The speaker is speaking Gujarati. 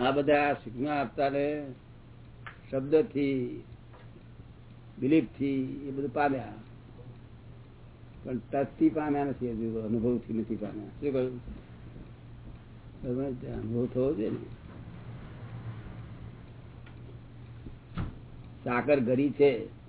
આ બધા સિગ્મા આપતા ને શબ્દથી બિલીફથી એ બધું પામ્યા. પણ ટચથી પામ્યા નથી હજુ, અનુભવથી નથી પામ્યા. શું કહ્યું? અનુભવ થવો જોઈએ ને. સાકર ઘરી છે.